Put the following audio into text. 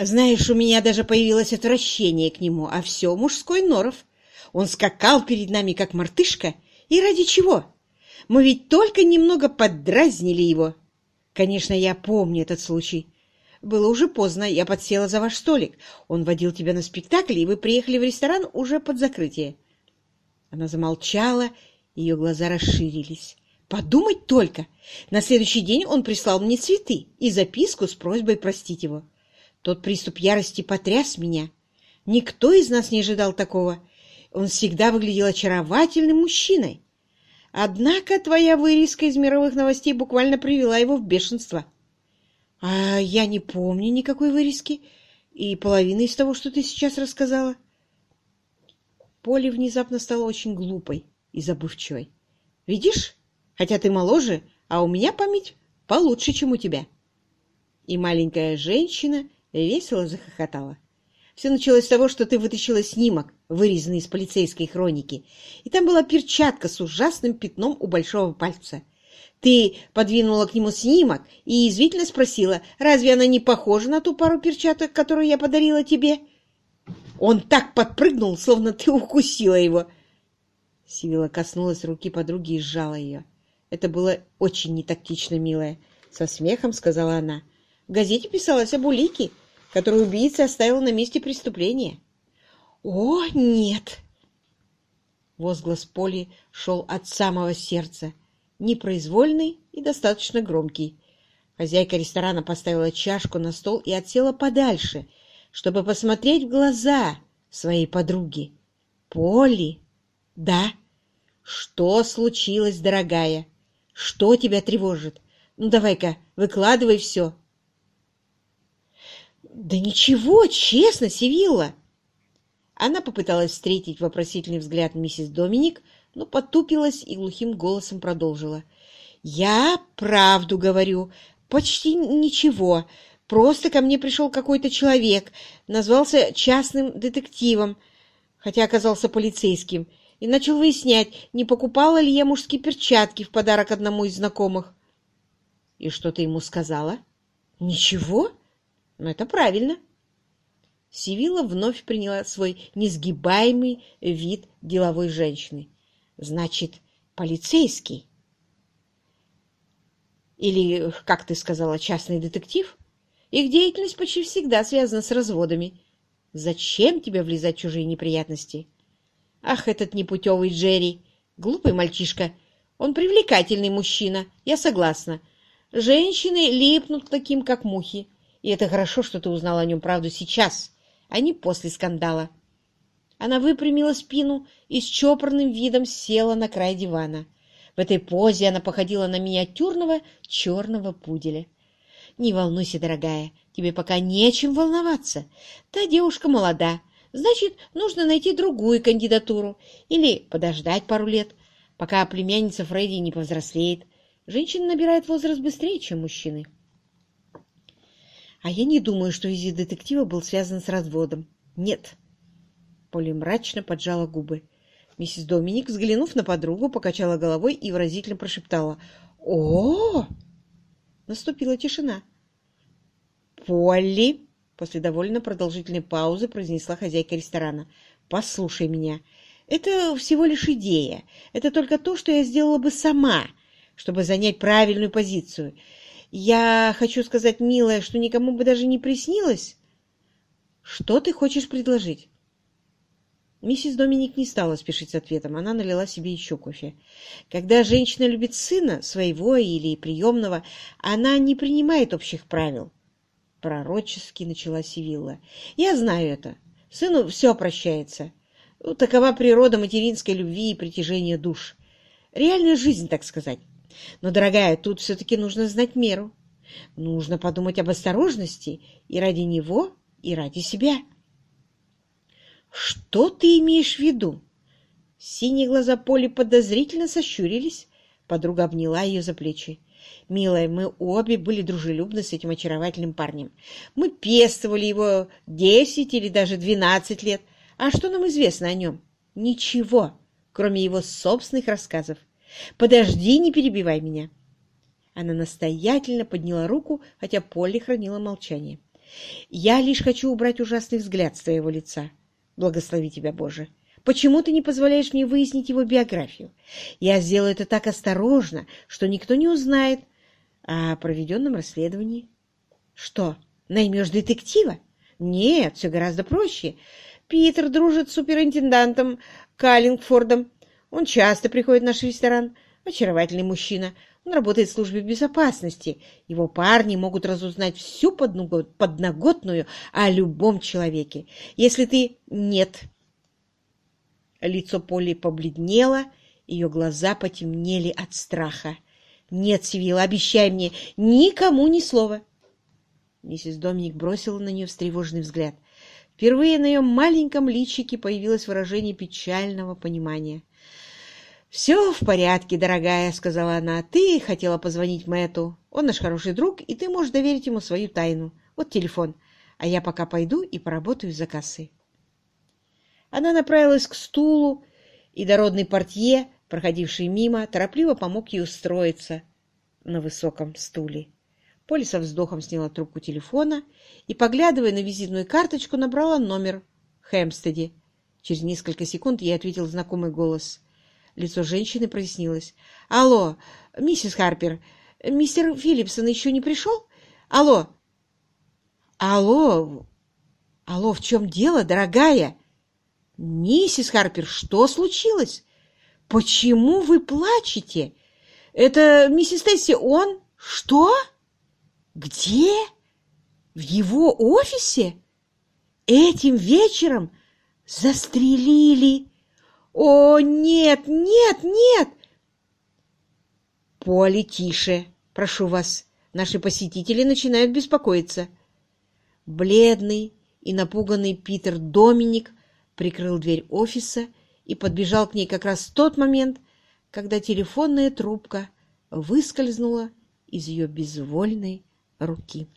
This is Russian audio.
Знаешь, у меня даже появилось отвращение к нему, а все мужской норов. Он скакал перед нами, как мартышка. И ради чего? Мы ведь только немного поддразнили его. Конечно, я помню этот случай. Было уже поздно, я подсела за ваш столик. Он водил тебя на спектакль, и вы приехали в ресторан уже под закрытие. Она замолчала, ее глаза расширились. Подумать только! На следующий день он прислал мне цветы и записку с просьбой простить его. Тот приступ ярости потряс меня. Никто из нас не ожидал такого. Он всегда выглядел очаровательным мужчиной. Однако твоя вырезка из мировых новостей буквально привела его в бешенство. А я не помню никакой вырезки и половины из того, что ты сейчас рассказала. Поле внезапно стала очень глупой и забывчивой. Видишь, хотя ты моложе, а у меня память получше, чем у тебя. И маленькая женщина весело захохотала. Все началось с того, что ты вытащила снимок, вырезанный из полицейской хроники, и там была перчатка с ужасным пятном у большого пальца. Ты подвинула к нему снимок и извительно спросила, разве она не похожа на ту пару перчаток, которую я подарила тебе? Он так подпрыгнул, словно ты укусила его. Сивила коснулась руки подруги и сжала ее. Это было очень нетактично, милая. Со смехом сказала она. В газете писалось об улике, которую убийца оставил на месте преступления. «О, нет!» Возглас Поли шел от самого сердца, непроизвольный и достаточно громкий. Хозяйка ресторана поставила чашку на стол и отсела подальше, чтобы посмотреть в глаза своей подруги. «Поли!» «Да?» «Что случилось, дорогая? Что тебя тревожит? Ну, давай-ка, выкладывай все!» «Да ничего, честно, Севилла!» Она попыталась встретить вопросительный взгляд миссис Доминик, но потупилась и глухим голосом продолжила. «Я правду говорю. Почти ничего. Просто ко мне пришел какой-то человек, назвался частным детективом, хотя оказался полицейским, и начал выяснять, не покупала ли я мужские перчатки в подарок одному из знакомых. И что ты ему сказала? Ничего? Но это правильно. Сивила вновь приняла свой несгибаемый вид деловой женщины. Значит, полицейский? Или, как ты сказала, частный детектив? Их деятельность почти всегда связана с разводами. Зачем тебе влезать в чужие неприятности? Ах, этот непутевый Джерри! Глупый мальчишка. Он привлекательный мужчина, я согласна. Женщины липнут к таким, как мухи. И это хорошо, что ты узнал о нем правду сейчас, а не после скандала. Она выпрямила спину и с чопорным видом села на край дивана. В этой позе она походила на миниатюрного черного пуделя. «Не волнуйся, дорогая, тебе пока нечем волноваться. Та девушка молода, значит, нужно найти другую кандидатуру или подождать пару лет, пока племянница Фредди не повзрослеет. Женщины набирают возраст быстрее, чем мужчины». А я не думаю, что визит детектива был связан с разводом. Нет. Поли мрачно поджала губы. Миссис Доминик, взглянув на подругу, покачала головой и выразительно прошептала «О!». Наступила тишина. «Полли!» — после довольно продолжительной паузы произнесла хозяйка ресторана. «Послушай меня. Это всего лишь идея. Это только то, что я сделала бы сама, чтобы занять правильную позицию. Я хочу сказать, милая, что никому бы даже не приснилось. Что ты хочешь предложить? Миссис Доминик не стала спешить с ответом. Она налила себе еще кофе. Когда женщина любит сына, своего или приемного, она не принимает общих правил. Пророчески начала Сивилла. Я знаю это. Сыну все прощается. Ну, такова природа материнской любви и притяжения душ. Реальная жизнь, так сказать. Но, дорогая, тут все-таки нужно знать меру. Нужно подумать об осторожности и ради него, и ради себя. Что ты имеешь в виду? Синие глаза Поли подозрительно сощурились. Подруга обняла ее за плечи. «Милая, мы обе были дружелюбны с этим очаровательным парнем. Мы пестовали его десять или даже двенадцать лет. А что нам известно о нем? Ничего, кроме его собственных рассказов. Подожди, не перебивай меня. Она настоятельно подняла руку, хотя Полли хранила молчание. Я лишь хочу убрать ужасный взгляд с твоего лица. Благослови тебя, Боже. Почему ты не позволяешь мне выяснить его биографию? Я сделаю это так осторожно, что никто не узнает о проведенном расследовании. Что, наймешь детектива? Нет, все гораздо проще. Питер дружит с суперинтендантом Каллингфордом. Он часто приходит в наш ресторан. Очаровательный мужчина. Он работает в службе безопасности. Его парни могут разузнать всю подноготную о любом человеке. Если ты... Нет. Лицо Поли побледнело, ее глаза потемнели от страха. «Нет, Сивилла, обещай мне, никому ни слова!» Миссис Доминик бросила на нее встревоженный взгляд. Впервые на ее маленьком личике появилось выражение печального понимания. «Все в порядке, дорогая», — сказала она. «Ты хотела позвонить Мэтту. Он наш хороший друг, и ты можешь доверить ему свою тайну. Вот телефон. А я пока пойду и поработаю за кассой». Она направилась к стулу, и дородный портье, проходивший мимо, торопливо помог ей устроиться на высоком стуле. Поля со вздохом сняла трубку телефона и, поглядывая на визитную карточку, набрала номер в Хэмстеде. Через несколько секунд ей ответил знакомый голос. Лицо женщины прояснилось. «Алло, миссис Харпер, мистер Филлипсон еще не пришел? Алло!» «Алло! Алло, в чем дело, дорогая?» «Миссис Харпер, что случилось? Почему вы плачете? Это миссис Тесси, он? Что? Где? В его офисе? Этим вечером застрелили? О, нет, нет, нет!» «Поле, тише, прошу вас, наши посетители начинают беспокоиться». Бледный и напуганный Питер Доминик прикрыл дверь офиса и подбежал к ней как раз в тот момент, когда телефонная трубка выскользнула из ее безвольной руки.